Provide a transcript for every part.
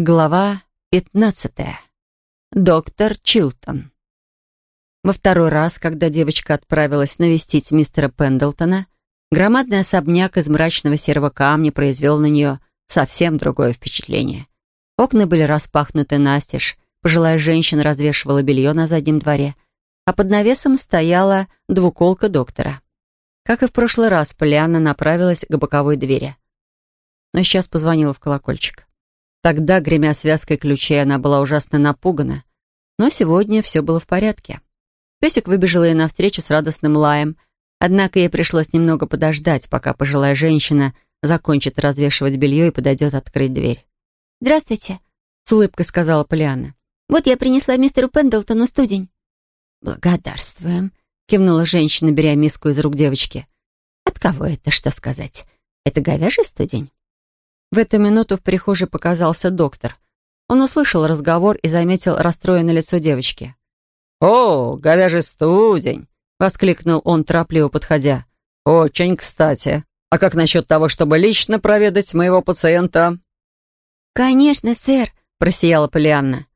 Глава 15. Доктор Чилтон. Во второй раз, когда девочка отправилась навестить мистера Пендлтона, громадный особняк из мрачного серого камня произвел на нее совсем другое впечатление. Окна были распахнуты настежь, пожилая женщина развешивала белье на заднем дворе, а под навесом стояла двуколка доктора. Как и в прошлый раз, Полианна направилась к боковой двери. Но сейчас позвонила в колокольчик. Тогда, гремя связкой ключей, она была ужасно напугана. Но сегодня все было в порядке. Песик выбежал ей навстречу с радостным лаем. Однако ей пришлось немного подождать, пока пожилая женщина закончит развешивать белье и подойдет открыть дверь. «Здравствуйте», — с улыбкой сказала Полианна. «Вот я принесла мистеру Пендлтону студень». «Благодарствуем», — кивнула женщина, беря миску из рук девочки. «От кого это, что сказать? Это говяжий студень?» В эту минуту в прихожей показался доктор. Он услышал разговор и заметил расстроенное лицо девочки. «О, говяжий студень!» — воскликнул он, торопливо подходя. «Очень кстати. А как насчет того, чтобы лично проведать моего пациента?» «Конечно, сэр», — просияла Полианна.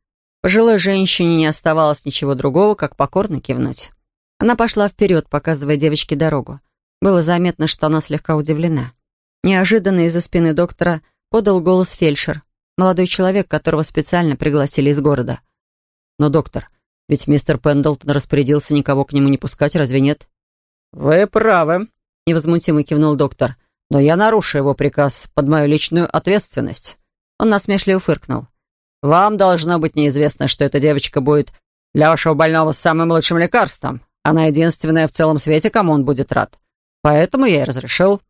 Пожилой женщине не оставалось ничего другого, как покорно кивнуть. Она пошла вперед, показывая девочке дорогу. Было заметно, что она слегка удивлена. Неожиданно из-за спины доктора подал голос фельдшер, молодой человек, которого специально пригласили из города. «Но, доктор, ведь мистер Пендлтон распорядился никого к нему не пускать, разве нет?» «Вы правы», — невозмутимо кивнул доктор. «Но я нарушу его приказ под мою личную ответственность». Он насмешливо фыркнул. «Вам должно быть неизвестно, что эта девочка будет для вашего больного самым лучшим лекарством. Она единственная в целом свете, кому он будет рад. Поэтому я и разрешил».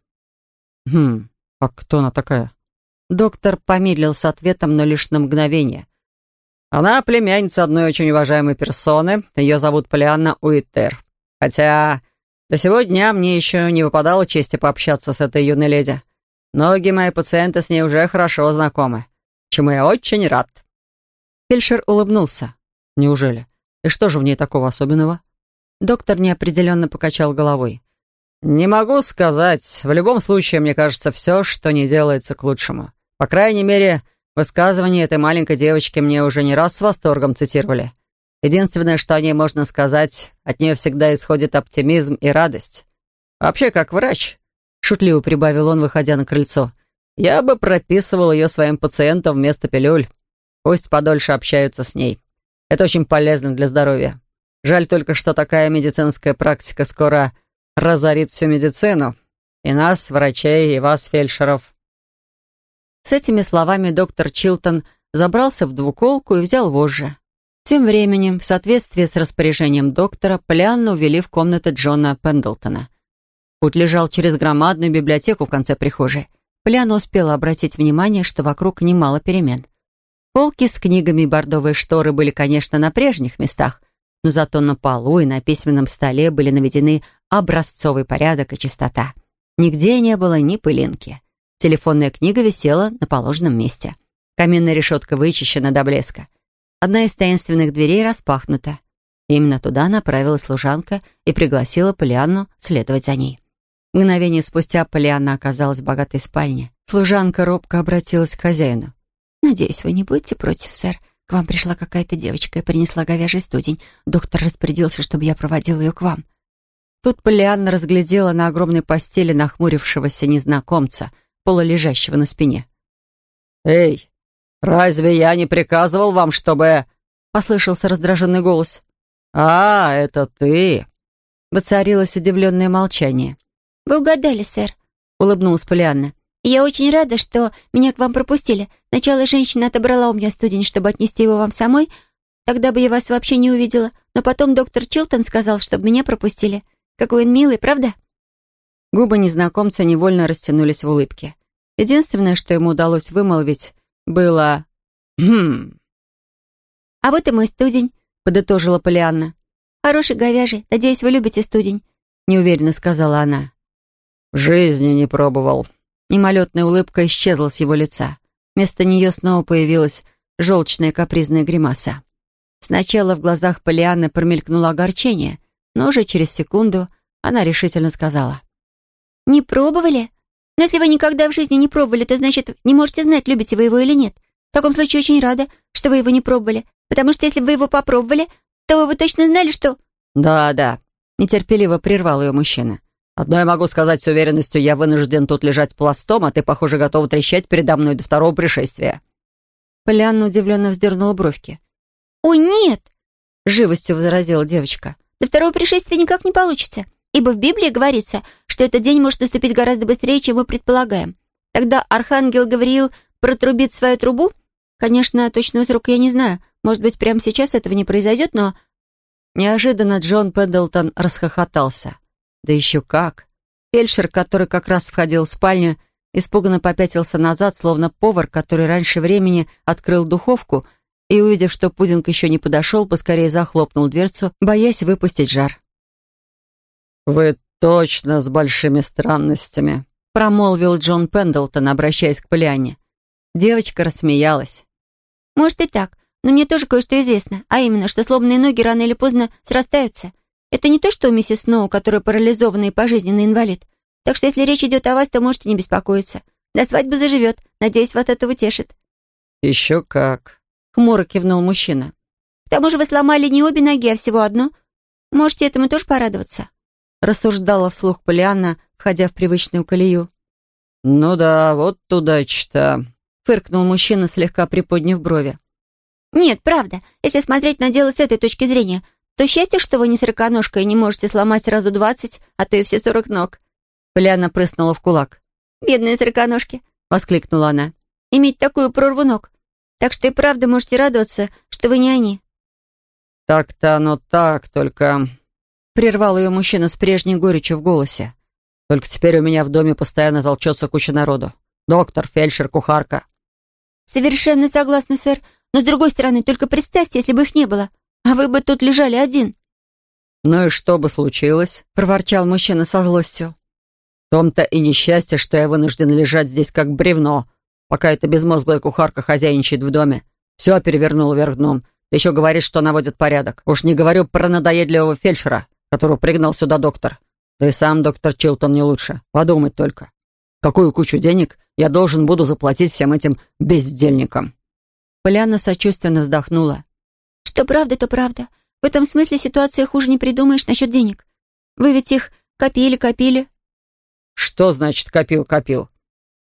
«Хм, а кто она такая?» Доктор помедлил с ответом, но лишь на мгновение. «Она племянница одной очень уважаемой персоны. Ее зовут Полианна Уитер. Хотя до сегодня мне еще не выпадало чести пообщаться с этой юной леди. Многие мои пациенты с ней уже хорошо знакомы, чему я очень рад». Фельдшер улыбнулся. «Неужели? И что же в ней такого особенного?» Доктор неопределенно покачал головой. «Не могу сказать. В любом случае, мне кажется, все, что не делается к лучшему. По крайней мере, высказывания этой маленькой девочки мне уже не раз с восторгом цитировали. Единственное, что о ней можно сказать, от нее всегда исходит оптимизм и радость. Вообще, как врач, шутливо прибавил он, выходя на крыльцо, я бы прописывал ее своим пациентам вместо пилюль. Пусть подольше общаются с ней. Это очень полезно для здоровья. Жаль только, что такая медицинская практика скоро разорит всю медицину. И нас, врачей, и вас, фельдшеров». С этими словами доктор Чилтон забрался в двуколку и взял вожжи. Тем временем, в соответствии с распоряжением доктора, Полианну увели в комнаты Джона Пендлтона. Путь лежал через громадную библиотеку в конце прихожей. Полианна успела обратить внимание, что вокруг немало перемен. Полки с книгами и бордовые шторы были, конечно, на прежних местах, но зато на полу и на письменном столе были наведены образцовый порядок и чистота. Нигде не было ни пылинки. Телефонная книга висела на положенном месте. Каменная решетка вычищена до блеска. Одна из таинственных дверей распахнута. Именно туда направилась служанка и пригласила Полианну следовать за ней. Мгновение спустя Полианна оказалась в богатой спальне. Служанка робко обратилась к хозяину. «Надеюсь, вы не будете против, сэр. К вам пришла какая-то девочка и принесла говяжий студень. Доктор распорядился, чтобы я проводил ее к вам». Тут Полианна разглядела на огромной постели нахмурившегося незнакомца, полулежащего на спине. «Эй, разве я не приказывал вам, чтобы...» — послышался раздраженный голос. «А, это ты!» Воцарилось удивленное молчание. «Вы угадали, сэр», — улыбнулась Полианна. «Я очень рада, что меня к вам пропустили. Сначала женщина отобрала у меня студень, чтобы отнести его вам самой. Тогда бы я вас вообще не увидела. Но потом доктор Чилтон сказал, чтобы меня пропустили. Какой он милый, правда?» Губы незнакомца невольно растянулись в улыбке. Единственное, что ему удалось вымолвить, было «Хм». «А вот и мой студень», — подытожила Полианна. «Хороший говяжий. Надеюсь, вы любите студень», — неуверенно сказала она. «В жизни не пробовал». Мимолетная улыбка исчезла с его лица. Вместо нее снова появилась желчная капризная гримаса. Сначала в глазах Полианны промелькнуло огорчение, но уже через секунду она решительно сказала. «Не пробовали? Но если вы никогда в жизни не пробовали, то значит, не можете знать, любите вы его или нет. В таком случае очень рада, что вы его не пробовали, потому что если бы вы его попробовали, то вы бы точно знали, что...» «Да, да», — нетерпеливо прервал ее мужчина. «Одно я могу сказать с уверенностью, я вынужден тут лежать пластом, а ты, похоже, готова трещать передо мной до второго пришествия». Полианна удивленно вздернула бровки. «Ой, нет!» — живостью возразила девочка. «До второго пришествия никак не получится, ибо в Библии говорится, что этот день может наступить гораздо быстрее, чем мы предполагаем. Тогда архангел Гавриил протрубит свою трубу. Конечно, точного срока я не знаю. Может быть, прямо сейчас этого не произойдет, но...» Неожиданно Джон Пендлтон расхохотался. Да еще как! Фельдшер, который как раз входил в спальню, испуганно попятился назад, словно повар, который раньше времени открыл духовку и, увидев, что пудинг еще не подошел, поскорее захлопнул дверцу, боясь выпустить жар. «Вы точно с большими странностями», — промолвил Джон Пендлтон, обращаясь к Полиане. Девочка рассмеялась. «Может и так, но мне тоже кое-что известно, а именно, что сломанные ноги рано или поздно срастаются. Это не то, что у миссис Сноу, которая парализованный и пожизненный инвалид. Так что если речь идет о вас, то можете не беспокоиться. До свадьбы заживет. Надеюсь, вас это утешит». «Еще как», — хмуро кивнул мужчина. «К тому же вы сломали не обе ноги, а всего одну. Можете этому тоже порадоваться», — рассуждала вслух Полианна, входя в привычную колею. «Ну да, вот удача-то», — фыркнул мужчина, слегка приподняв брови. «Нет, правда. Если смотреть на дело с этой точки зрения, то счастье, что вы не сороконожка и не можете сломать сразу двадцать, а то и все сорок ног». Поляна прыснула в кулак. «Бедные сороконожки!» — воскликнула она. «Иметь такую прорву ног. Так что и правда можете радоваться, что вы не они». «Так-то оно так, только...» Прервал ее мужчина с прежней горечью в голосе. «Только теперь у меня в доме постоянно толчется куча народу. Доктор, фельдшер, кухарка». «Совершенно согласна, сэр. Но с другой стороны, только представьте, если бы их не было. А вы бы тут лежали один». «Ну и что бы случилось?» — проворчал мужчина со злостью. «В том-то и несчастье, что я вынужден лежать здесь как бревно, пока эта безмозглая кухарка хозяйничает в доме. Все перевернула вверх дном. Ты еще говоришь, что наводит порядок. Уж не говорю про надоедливого фельдшера, которого пригнал сюда доктор. Да и сам доктор Чилтон не лучше. Подумать только. Какую кучу денег я должен буду заплатить всем этим бездельникам?» Поляна сочувственно вздохнула. Что правда, то правда. В этом смысле ситуация хуже не придумаешь насчет денег. Вы ведь их копили-копили. Что значит копил-копил?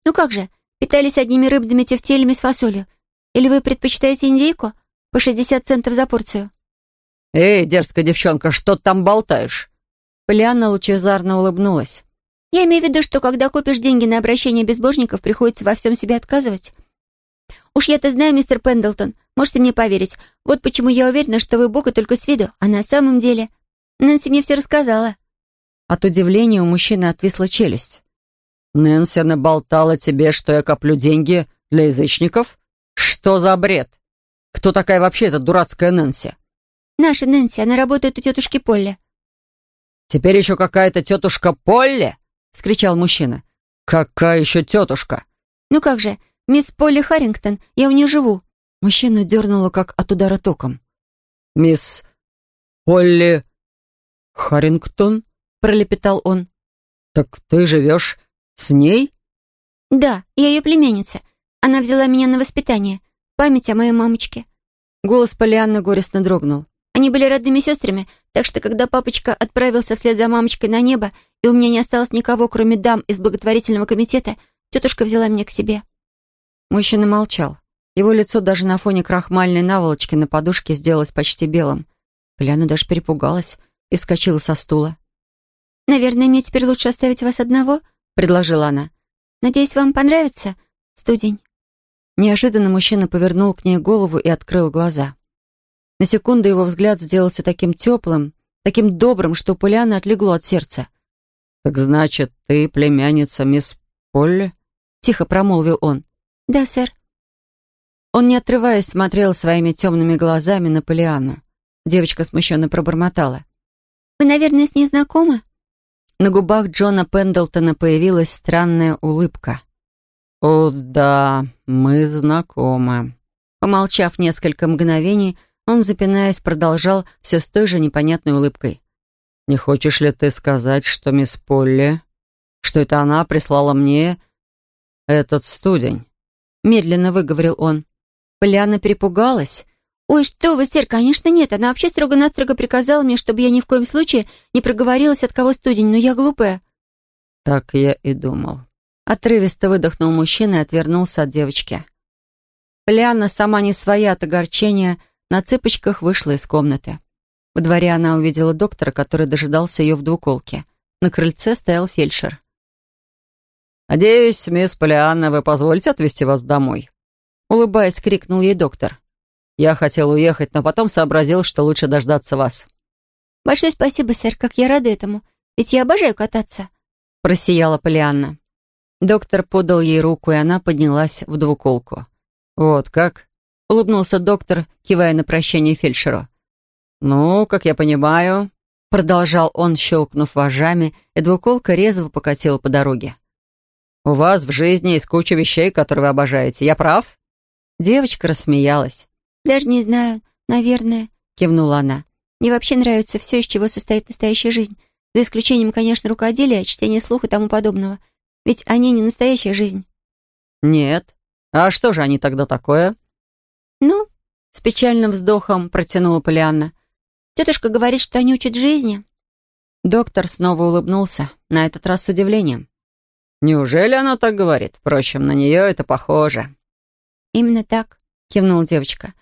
Ну как же, питались одними рыбными тефтелями с фасолью. Или вы предпочитаете индейку? По 60 центов за порцию. Эй, дерзкая девчонка, что ты там болтаешь? Полианна лучезарно улыбнулась. Я имею в виду, что когда копишь деньги на обращение безбожников, приходится во всем себе отказывать. Уж я-то знаю, мистер Пендлтон, можете мне поверить. Вот почему я уверена, что вы Бога только с виду, а на самом деле... Нэнси мне все рассказала». От удивления у мужчины отвисла челюсть. «Нэнси наболтала тебе, что я коплю деньги для язычников? Что за бред? Кто такая вообще эта дурацкая Нэнси?» «Наша Нэнси, она работает у тетушки Полли». «Теперь еще какая-то тетушка Полли?» — скричал мужчина. «Какая еще тетушка?» «Ну как же, «Мисс Полли Харрингтон, я у нее живу». Мужчину дернуло, как от удара током. «Мисс Полли Харрингтон?» — пролепетал он. «Так ты живешь с ней?» «Да, я ее племянница. Она взяла меня на воспитание. Память о моей мамочке». Голос Полианны горестно дрогнул. Они были родными сестрами, так что когда папочка отправился вслед за мамочкой на небо, и у меня не осталось никого, кроме дам из благотворительного комитета, тетушка взяла меня к себе. Мужчина молчал. Его лицо даже на фоне крахмальной наволочки на подушке сделалось почти белым. Поляна даже перепугалась и вскочила со стула. «Наверное, мне теперь лучше оставить вас одного?» — предложила она. «Надеюсь, вам понравится студень?» Неожиданно мужчина повернул к ней голову и открыл глаза. На секунду его взгляд сделался таким теплым, таким добрым, что Поляна отлегло от сердца. «Так значит, ты племянница мисс Полли?» — тихо промолвил он. «Да, сэр». Он, не отрываясь, смотрел своими темными глазами на Полиану. Девочка смущенно пробормотала. «Вы, наверное, с ней знакомы?» На губах Джона Пендлтона появилась странная улыбка. «О, да, мы знакомы». Помолчав несколько мгновений, он, запинаясь, продолжал все с той же непонятной улыбкой. «Не хочешь ли ты сказать, что мисс Полли, что это она прислала мне этот студень?» Медленно выговорил он. Полианна перепугалась. «Ой, что вы, сэр, конечно нет. Она вообще строго-настрого приказала мне, чтобы я ни в коем случае не проговорилась, от кого студень, но я глупая». «Так я и думал». Отрывисто выдохнул мужчина и отвернулся от девочки. Полианна, сама не своя от огорчения, на цыпочках вышла из комнаты. Во дворе она увидела доктора, который дожидался ее в двуколке. На крыльце стоял фельдшер. «Надеюсь, мисс Полианна, вы позволите отвезти вас домой?» Улыбаясь, крикнул ей доктор. «Я хотел уехать, но потом сообразил, что лучше дождаться вас». «Большое спасибо, сэр, как я рада этому. Ведь я обожаю кататься», — просияла Полианна. Доктор подал ей руку, и она поднялась в двуколку. «Вот как?» — улыбнулся доктор, кивая на прощание фельдшеру. «Ну, как я понимаю...» Продолжал он, щелкнув вожами, и двуколка резво покатила по дороге. «У вас в жизни есть куча вещей, которые вы обожаете. Я прав?» Девочка рассмеялась. «Даже не знаю, наверное», — кивнула она. «Мне вообще нравится все, из чего состоит настоящая жизнь. За исключением, конечно, рукоделия, чтения слуха и тому подобного. Ведь они не настоящая жизнь». «Нет. А что же они тогда такое?» «Ну?» — с печальным вздохом протянула Полианна. «Тетушка говорит, что они учат жизни». Доктор снова улыбнулся, на этот раз с удивлением. «Неужели она так говорит? Впрочем, на нее это похоже». «Именно так», — кивнула девочка.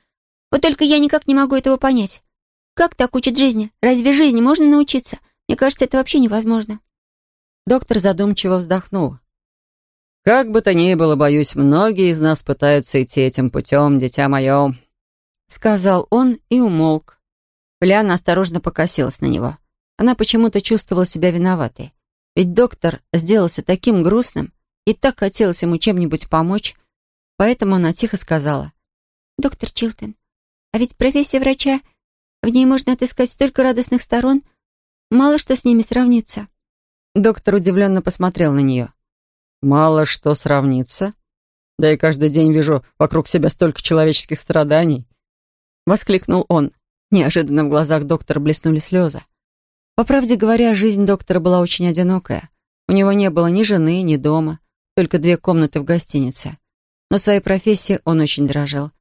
«Вот только я никак не могу этого понять. Как так учат жизни? Разве жизни можно научиться? Мне кажется, это вообще невозможно». Доктор задумчиво вздохнул. «Как бы то ни было, боюсь, многие из нас пытаются идти этим путем, дитя мое», — сказал он и умолк. Поляна осторожно покосилась на него. Она почему-то чувствовала себя виноватой. Ведь доктор сделался таким грустным, и так хотелось ему чем-нибудь помочь, поэтому она тихо сказала. «Доктор Чилтон, а ведь профессия врача, в ней можно отыскать столько радостных сторон, мало что с ними сравнится». Доктор удивленно посмотрел на нее. «Мало что сравнится? Да и каждый день вижу вокруг себя столько человеческих страданий!» Воскликнул он. Неожиданно в глазах доктора блеснули слезы. По правде говоря, жизнь доктора была очень одинокая. У него не было ни жены, ни дома, только две комнаты в гостинице. Но своей профессией он очень дорожил.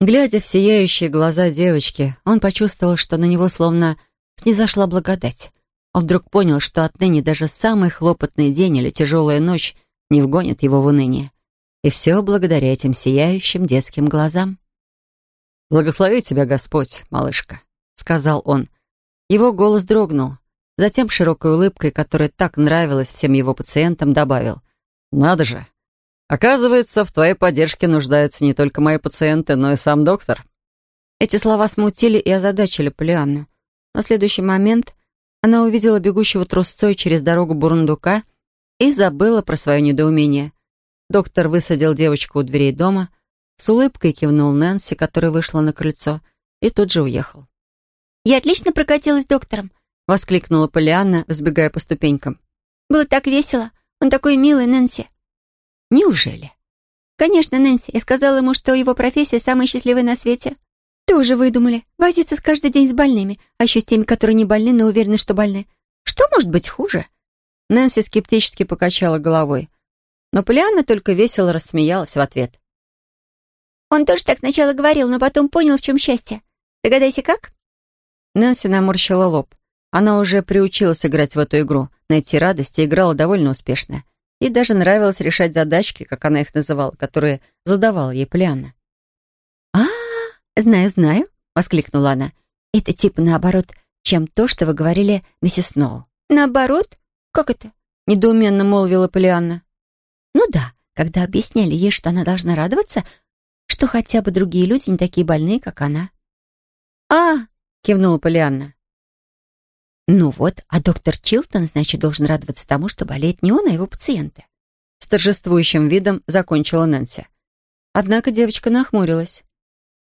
Глядя в сияющие глаза девочки, он почувствовал, что на него словно снизошла благодать. Он вдруг понял, что отныне даже самый хлопотный день или тяжелая ночь не вгонит его в уныние. И все благодаря этим сияющим детским глазам. «Благослови тебя Господь, малышка», — сказал он. Его голос дрогнул. Затем широкой улыбкой, которая так нравилась всем его пациентам, добавил. «Надо же! Оказывается, в твоей поддержке нуждаются не только мои пациенты, но и сам доктор». Эти слова смутили и озадачили Полианну. На следующий момент она увидела бегущего трусцой через дорогу бурундука и забыла про свое недоумение. Доктор высадил девочку у дверей дома, с улыбкой кивнул Нэнси, которая вышла на крыльцо, и тут же уехал. «Я отлично прокатилась с доктором», — воскликнула Полианна, взбегая по ступенькам. «Было так весело. Он такой милый, Нэнси». «Неужели?» «Конечно, Нэнси. Я сказала ему, что его профессия самая счастливая на свете». «Тоже выдумали. Возиться каждый день с больными, а еще с теми, которые не больны, но уверены, что больны. Что может быть хуже?» Нэнси скептически покачала головой. Но Полианна только весело рассмеялась в ответ. «Он тоже так сначала говорил, но потом понял, в чем счастье. Догадайся, как?» Нэнси наморщила лоб. Она уже приучилась играть в эту игру, найти радость и играла довольно успешно. Ей даже нравилось решать задачки, как она их называла, которые задавала ей Полианна. а, знаю, знаю», — воскликнула она. «Это типа наоборот, чем то, что вы говорили миссис Сноу». «Наоборот? Как это?» — недоуменно молвила Полианна. «Ну да, когда объясняли ей, что она должна радоваться, что хотя бы другие люди не такие больные, как она». «А, — кивнула Полианна. «Ну вот, а доктор Чилтон, значит, должен радоваться тому, что болеет не он, а его пациенты». С торжествующим видом закончила Нэнси. Однако девочка нахмурилась.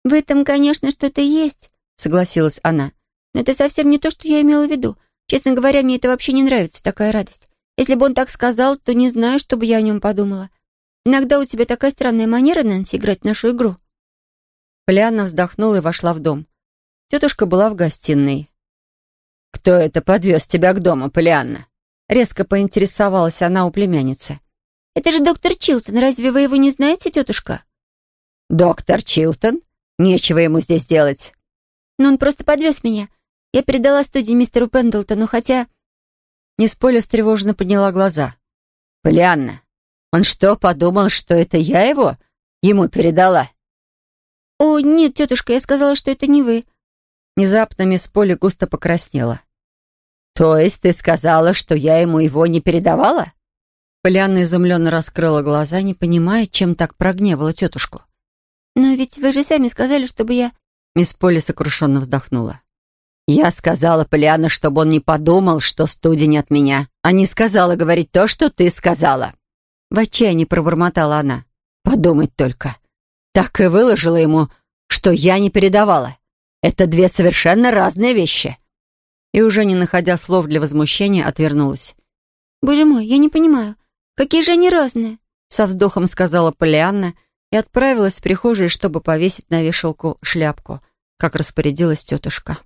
«В этом, конечно, что-то есть», — согласилась она. «Но это совсем не то, что я имела в виду. Честно говоря, мне это вообще не нравится, такая радость. Если бы он так сказал, то не знаю, что бы я о нем подумала. Иногда у тебя такая странная манера, Нэнси, играть в нашу игру». Полианна вздохнула и вошла в дом. Тетушка была в гостиной. «Кто это подвез тебя к дому, Полианна?» Резко поинтересовалась она у племянницы. «Это же доктор Чилтон. Разве вы его не знаете, тетушка?» «Доктор Чилтон? Нечего ему здесь делать». «Но он просто подвез меня. Я передала студии мистеру Пендлтону, хотя...» Мисс Поля встревоженно подняла глаза. «Полианна, он что, подумал, что это я его ему передала?» «О, нет, тетушка, я сказала, что это не вы». Внезапно мисс Поля густо покраснела. «То есть ты сказала, что я ему его не передавала?» Полианна изумленно раскрыла глаза, не понимая, чем так прогневала тетушку. «Но ведь вы же сами сказали, чтобы я...» Мисс Поли сокрушенно вздохнула. «Я сказала Полианна, чтобы он не подумал, что студень от меня, а не сказала говорить то, что ты сказала». В отчаянии пробормотала она. «Подумать только. Так и выложила ему, что я не передавала. Это две совершенно разные вещи». И уже не находя слов для возмущения, отвернулась. «Боже мой, я не понимаю, какие же они разные?» Со вздохом сказала Полианна и отправилась в прихожую, чтобы повесить на вешалку шляпку, как распорядилась тетушка.